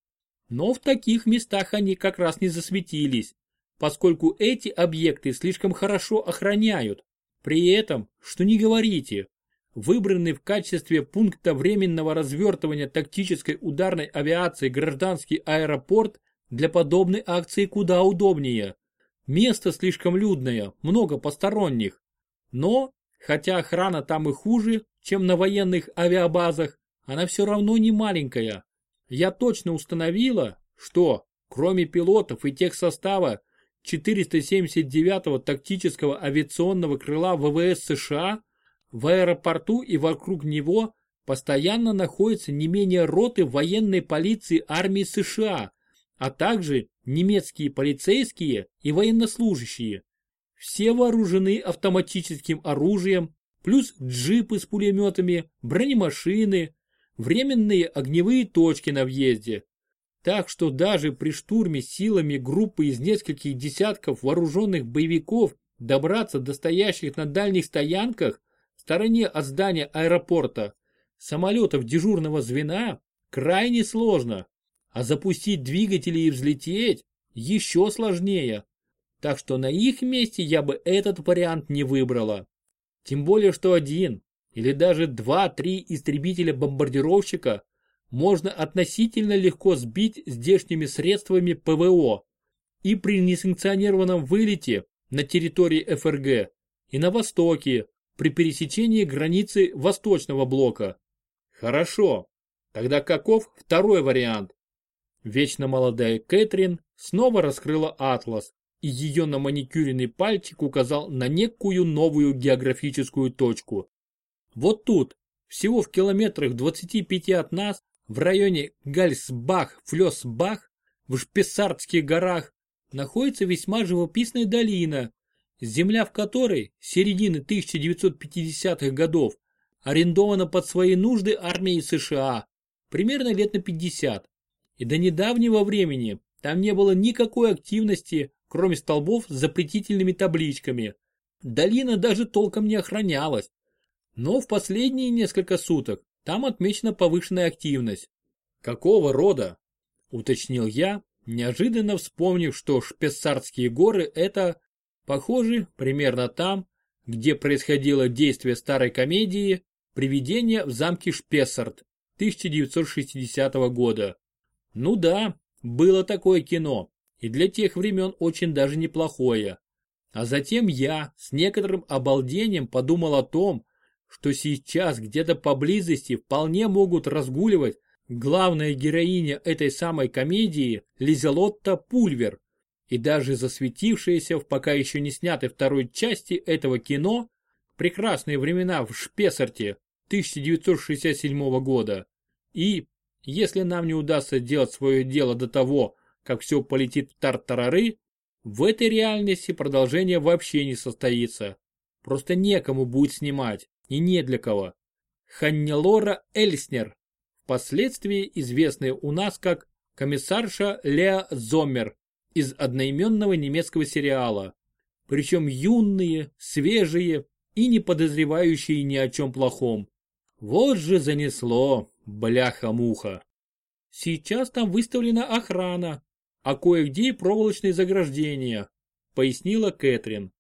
Но в таких местах они как раз не засветились, поскольку эти объекты слишком хорошо охраняют. При этом, что не говорите, выбранный в качестве пункта временного развертывания тактической ударной авиации гражданский аэропорт для подобной акции куда удобнее. Место слишком людное, много посторонних. Но, хотя охрана там и хуже, чем на военных авиабазах, она все равно не маленькая. Я точно установила, что, кроме пилотов и тех состава 479-го тактического авиационного крыла ВВС США, в аэропорту и вокруг него постоянно находятся не менее роты военной полиции армии США, а также немецкие полицейские и военнослужащие. Все вооружены автоматическим оружием, плюс джипы с пулеметами, бронемашины, временные огневые точки на въезде. Так что даже при штурме силами группы из нескольких десятков вооруженных боевиков добраться до стоящих на дальних стоянках в стороне от здания аэропорта самолетов дежурного звена крайне сложно, а запустить двигатели и взлететь еще сложнее. Так что на их месте я бы этот вариант не выбрала. Тем более, что один или даже два-три истребителя-бомбардировщика можно относительно легко сбить здешними средствами ПВО и при несанкционированном вылете на территории ФРГ и на востоке при пересечении границы Восточного блока. Хорошо, тогда каков второй вариант? Вечно молодая Кэтрин снова раскрыла атлас, и ее на маникюренный пальчик указал на некую новую географическую точку. Вот тут, всего в километрах 25 от нас, в районе Гальсбах-Флёсбах, в Шпессардских горах, находится весьма живописная долина, земля в которой с середины 1950-х годов арендована под свои нужды армией США, примерно лет на 50. И до недавнего времени там не было никакой активности, кроме столбов с запретительными табличками. Долина даже толком не охранялась. Но в последние несколько суток там отмечена повышенная активность. Какого рода? Уточнил я, неожиданно вспомнив, что Шпессардские горы это, похоже, примерно там, где происходило действие старой комедии «Привидение в замке Шпессард» 1960 года. Ну да, было такое кино, и для тех времен очень даже неплохое. А затем я с некоторым обалдением подумал о том, что сейчас где-то поблизости вполне могут разгуливать главная героиня этой самой комедии Лизелотта Пульвер и даже засветившаяся в пока еще не снятой второй части этого кино «Прекрасные времена в Шпессарте» 1967 года. И, если нам не удастся делать свое дело до того, как все полетит в тартарары, в этой реальности продолжение вообще не состоится. Просто некому будет снимать и не для кого. Ханнелора Эльснер, впоследствии известная у нас как комиссарша Леа Зоммер из одноименного немецкого сериала. Причем юные, свежие и не подозревающие ни о чем плохом. Вот же занесло, бляха-муха. Сейчас там выставлена охрана, а кое-где и проволочные заграждения, пояснила Кэтрин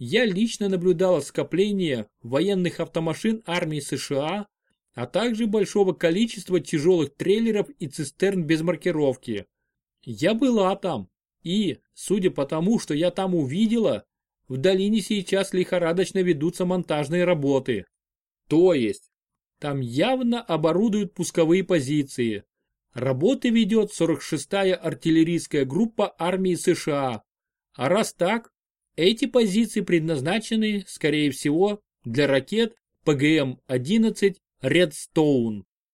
я лично наблюдала скопление военных автомашин армии США, а также большого количества тяжелых трейлеров и цистерн без маркировки. Я была там, и, судя по тому, что я там увидела, в долине сейчас лихорадочно ведутся монтажные работы. То есть, там явно оборудуют пусковые позиции. Работы ведет 46-я артиллерийская группа армии США. А раз так, эти позиции предназначены, скорее всего, для ракет ПГМ-11 Redstone.